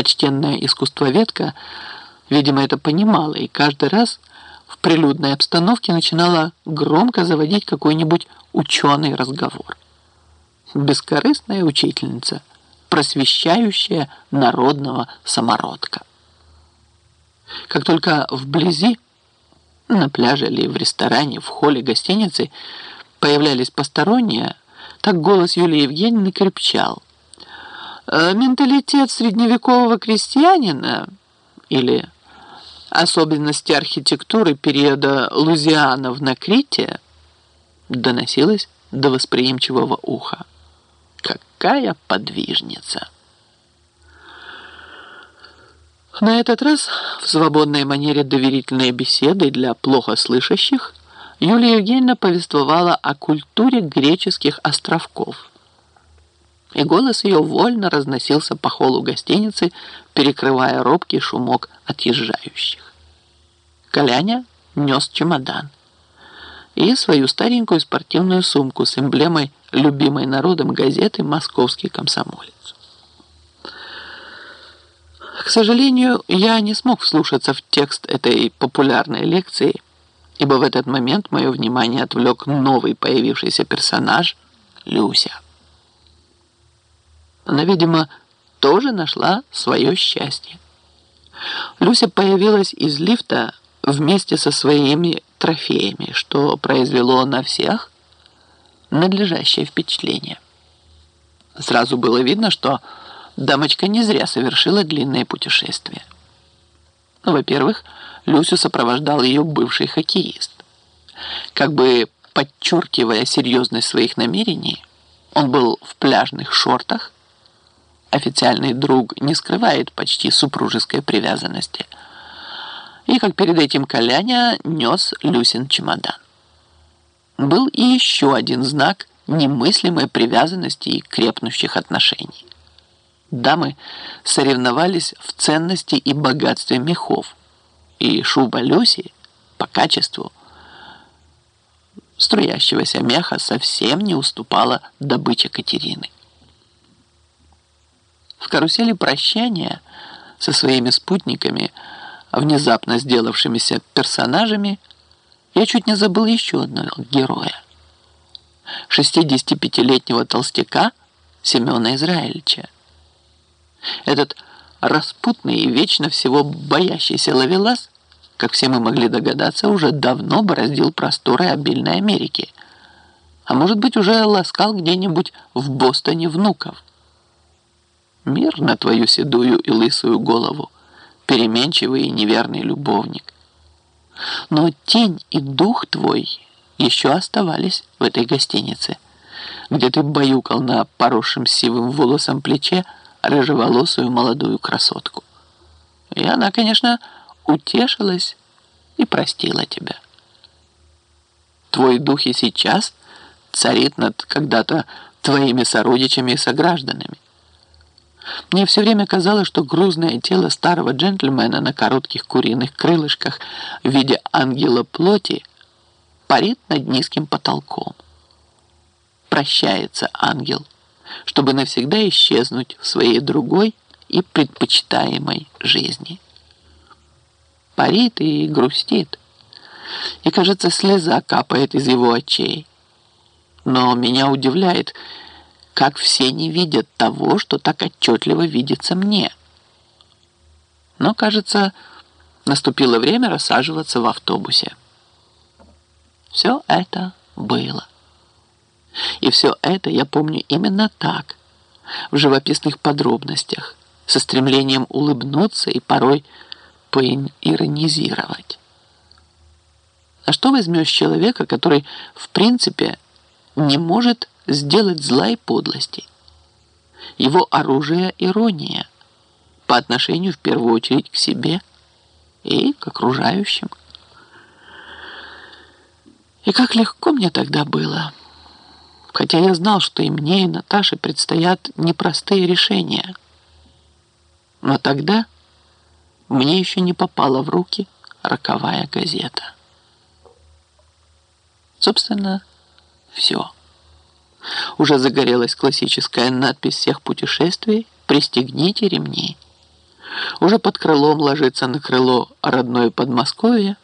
Почтенная искусствоведка, видимо, это понимала и каждый раз в прилюдной обстановке начинала громко заводить какой-нибудь ученый разговор. Бескорыстная учительница, просвещающая народного самородка. Как только вблизи, на пляже или в ресторане, в холле гостиницы, появлялись посторонние, так голос Юлии Евгеньевны крепчал. «Э, «Менталитет средневекового крестьянина» или «Особенности архитектуры периода Лузианов на Крите» доносилось до восприимчивого уха. Какая подвижница! На этот раз в свободной манере доверительной беседы для плохо слышащих Юлия Евгеньевна повествовала о культуре греческих островков. И голос ее вольно разносился по холлу гостиницы, перекрывая робкий шумок отъезжающих. Коляня нес чемодан и свою старенькую спортивную сумку с эмблемой любимой народом газеты «Московский комсомолец». К сожалению, я не смог вслушаться в текст этой популярной лекции, ибо в этот момент мое внимание отвлек новый появившийся персонаж Люся. Она, видимо, тоже нашла свое счастье. Люся появилась из лифта вместе со своими трофеями, что произвело на всех надлежащее впечатление. Сразу было видно, что дамочка не зря совершила длинное путешествие. Ну, во-первых, Люсю сопровождал ее бывший хоккеист. Как бы подчеркивая серьезность своих намерений, он был в пляжных шортах. Официальный друг не скрывает почти супружеской привязанности. И, как перед этим Коляня, нес Люсин чемодан. Был и еще один знак немыслимой привязанности и крепнущих отношений. Дамы соревновались в ценности и богатстве мехов, и шуба Люси по качеству струящегося меха совсем не уступала добыче Катерины. Карусели прощания со своими спутниками, внезапно сделавшимися персонажами, я чуть не забыл еще одного героя. 65-летнего толстяка Семена Израильевича. Этот распутный и вечно всего боящийся ловелас, как все мы могли догадаться, уже давно бороздил просторы обильной Америки. А может быть, уже ласкал где-нибудь в Бостоне внуков. Мир на твою седую и лысую голову, переменчивый и неверный любовник. Но тень и дух твой еще оставались в этой гостинице, где ты баюкал на поросшем сивым волосом плече рыжеволосую молодую красотку. И она, конечно, утешилась и простила тебя. Твой дух и сейчас царит над когда-то твоими сородичами и согражданами. Мне все время казалось, что грузное тело старого джентльмена на коротких куриных крылышках в виде ангела плоти парит над низким потолком. Прощается ангел – чтобы навсегда исчезнуть в своей другой и предпочитаемой жизни. Парит и грустит, и, кажется, слеза капает из его очей. Но меня удивляет, как все не видят того, что так отчетливо видится мне. Но, кажется, наступило время рассаживаться в автобусе. Все это было. И все это я помню именно так, в живописных подробностях, со стремлением улыбнуться и порой поиронизировать. А что возьмешь человека, который в принципе не может сделать зла и подлости? Его оружие – ирония по отношению в первую очередь к себе и к окружающим. И как легко мне тогда было – хотя я знал, что и мне, и Наташе предстоят непростые решения. Но тогда мне еще не попала в руки роковая газета. Собственно, все. Уже загорелась классическая надпись всех путешествий «Пристегните ремни». уже под крылом ложится на крыло родное Подмосковье,